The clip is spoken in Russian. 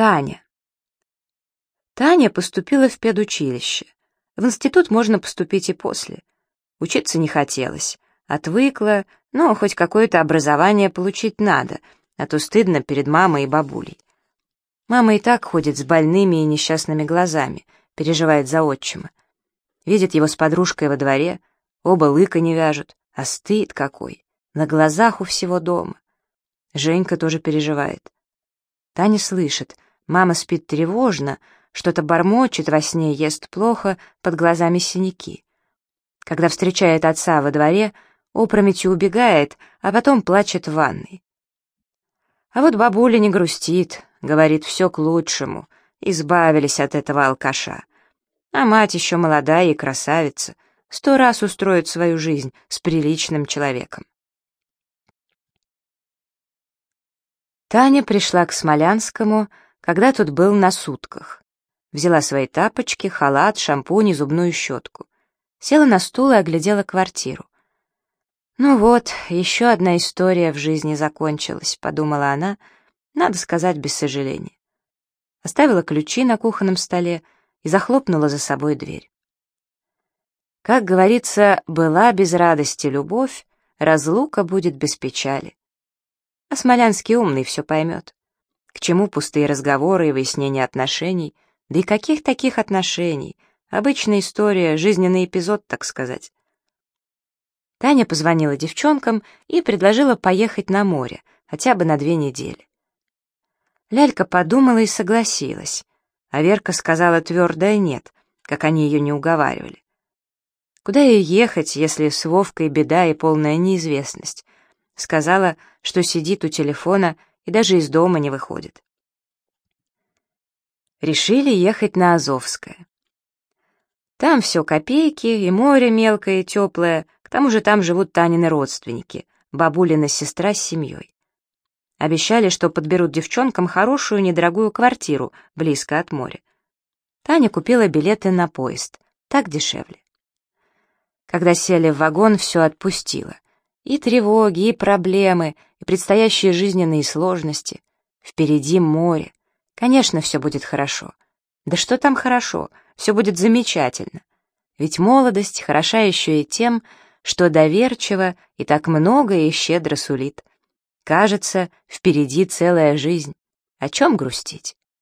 Таня. Таня поступила в педучилище. В институт можно поступить и после. Учиться не хотелось. Отвыкла, но хоть какое-то образование получить надо, а то стыдно перед мамой и бабулей. Мама и так ходит с больными и несчастными глазами, переживает за отчима. Видит его с подружкой во дворе, оба лыка не вяжут, а стыд какой, на глазах у всего дома. Женька тоже переживает. Таня слышит, мама спит тревожно, что-то бормочет во сне, ест плохо, под глазами синяки. Когда встречает отца во дворе, опрометью убегает, а потом плачет в ванной. А вот бабуля не грустит, говорит, все к лучшему, избавились от этого алкаша. А мать еще молодая и красавица, сто раз устроит свою жизнь с приличным человеком. Таня пришла к Смолянскому, когда тот был на сутках. Взяла свои тапочки, халат, шампунь и зубную щетку. Села на стул и оглядела квартиру. «Ну вот, еще одна история в жизни закончилась», — подумала она, надо сказать, без сожаления. Оставила ключи на кухонном столе и захлопнула за собой дверь. Как говорится, была без радости любовь, разлука будет без печали. А Смолянский умный все поймет. К чему пустые разговоры и выяснение отношений? Да и каких таких отношений? Обычная история, жизненный эпизод, так сказать. Таня позвонила девчонкам и предложила поехать на море, хотя бы на две недели. Лялька подумала и согласилась, а Верка сказала твердое «нет», как они ее не уговаривали. Куда ей ехать, если с Вовкой беда и полная неизвестность? Сказала, что сидит у телефона и даже из дома не выходит. Решили ехать на Азовское. Там все копейки, и море мелкое и теплое, к тому же там живут Танины родственники, бабулина сестра с семьей. Обещали, что подберут девчонкам хорошую недорогую квартиру близко от моря. Таня купила билеты на поезд, так дешевле. Когда сели в вагон, все отпустило — и тревоги, и проблемы, и предстоящие жизненные сложности. Впереди море. Конечно, все будет хорошо. Да что там хорошо? Все будет замечательно. Ведь молодость хороша еще и тем, что доверчиво и так много и щедро сулит. Кажется, впереди целая жизнь. О чем грустить?